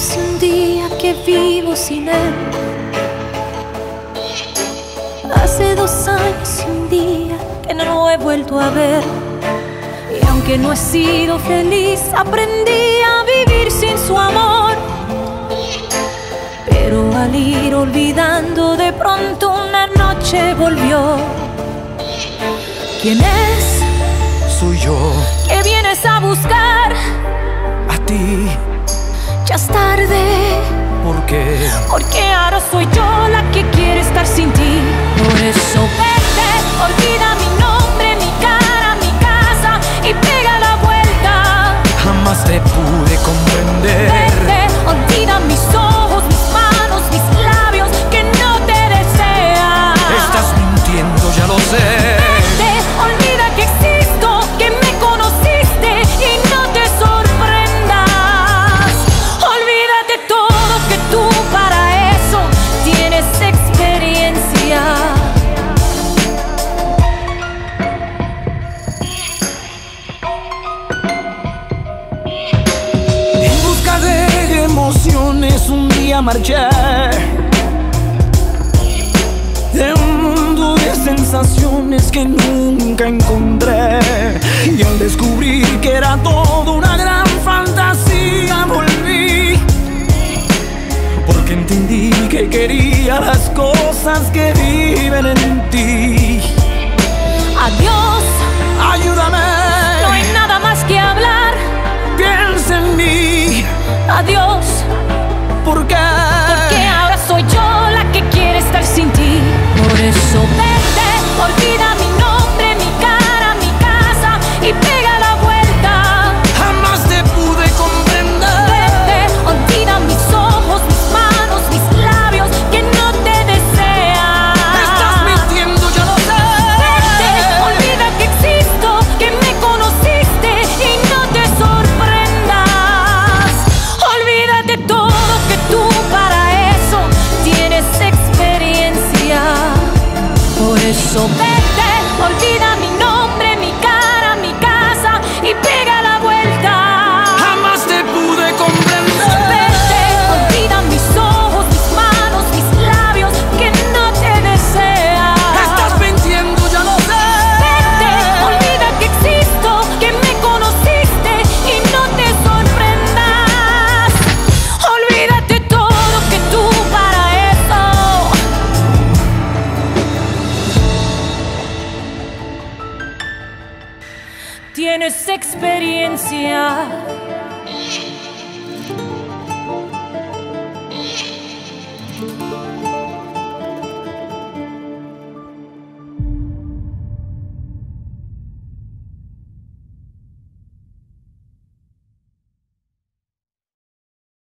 y un día que vivo sin él. Hace dos años y un día que no lo he vuelto a ver. Y aunque no he sido feliz, aprendí a vivir sin su amor. Pero al ir olvidando, de pronto una noche volvió. ¿Quién es? Soy yo, ¿Qué vienes a buscar? a ti, Es tarde. porque Porque ahora soy yo la que quiere estar sin ti. Día marché De un mundo de sensaciones que nunca encontré. Y al descubrir que era todo una gran fantasía volví. Porque entendí que quería las cosas que viven en ti. Adiós, Ayúdame, no hay nada más que hablar. piensa en mí. Adiós, Por gente tienes experiencia.